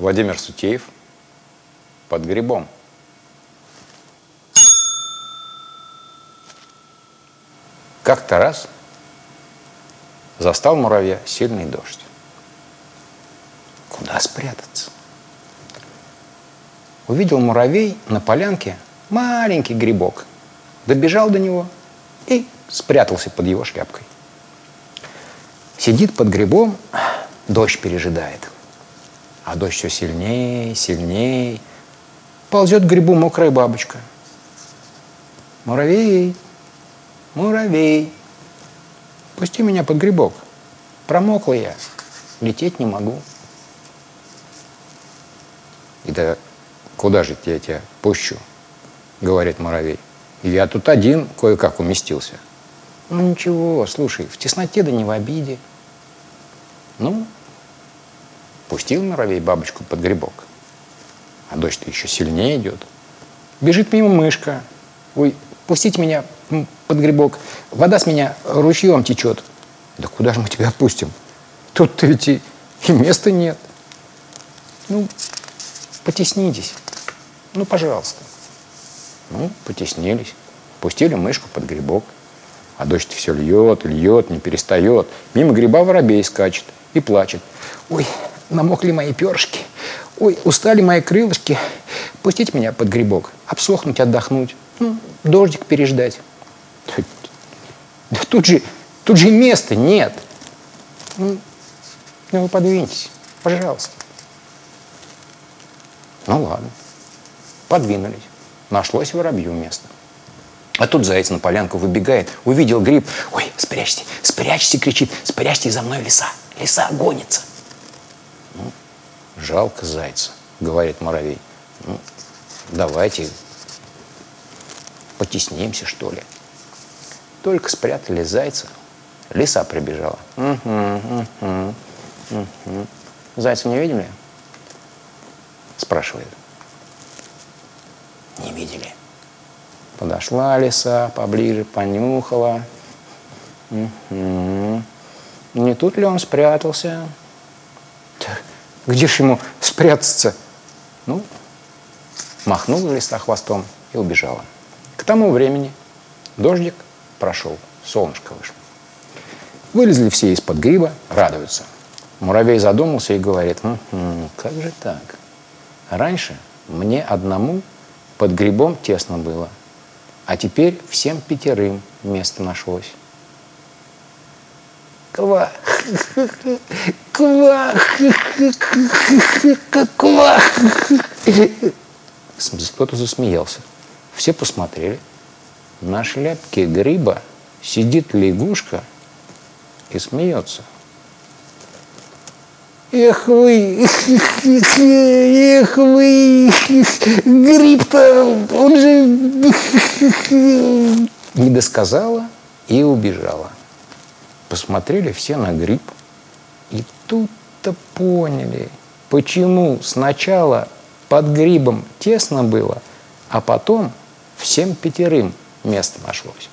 Владимир Сутеев под грибом. Как-то раз застал муравья сильный дождь. Куда спрятаться? Увидел муравей на полянке маленький грибок. Добежал до него и спрятался под его шляпкой. Сидит под грибом, дождь пережидает. А дождь все сильнее, сильнее. Ползет к грибу мокрая бабочка. Муравей, муравей, пусти меня под грибок. Промокла я, лететь не могу. И да куда же я тебя пущу, говорит муравей. Я тут один кое-как уместился. Ну ничего, слушай, в тесноте да не в обиде. Ну, пустил муравей бабочку под грибок. А дождь-то еще сильнее идет. Бежит мимо мышка. Ой, пустите меня под грибок. Вода с меня ручьем течет. Да куда же мы тебя отпустим? Тут-то ведь и, и места нет. Ну, потеснитесь. Ну, пожалуйста. Ну, потеснились. Пустили мышку под грибок. А дождь все льет, льет, не перестает. Мимо гриба воробей скачет и плачет. Ой, намокли мои перышки. Ой, устали мои крылышки. Пустите меня под грибок. Обсохнуть, отдохнуть. Ну, дождик переждать. Да тут же, тут же места нет. Ну, ну вы подвиньтесь, пожалуйста. Ну ладно. Подвинулись. Нашлось воробью место. А тут заяц на полянку выбегает, увидел гриб. Ой, спрячьте, спрячьте, кричит, спрячьте за мной лиса. Лиса гонится. Жалко зайца, говорит муравей. Ну, давайте потеснимся, что ли. Только спрятали зайца, лиса прибежала. Угу. Зайца не видели? Спрашивает. Не видели. Подошла лиса поближе, понюхала. Не тут ли он спрятался? Где ж ему спрятаться? Ну, махнула лиса хвостом и убежала. К тому времени дождик прошел, солнышко вышло. Вылезли все из-под гриба, радуются. Муравей задумался и говорит, угу, как же так? Раньше мне одному под грибом тесно было, а теперь всем пятерым место нашлось. Ква. Кто-то засмеялся. Все посмотрели. На шляпке гриба сидит лягушка и смеется. Эх вы, эх вы, гриб-то, он же не досказала и убежала. Посмотрели все на гриб, тут-то поняли, почему сначала под грибом тесно было, а потом всем пятерым место нашлось.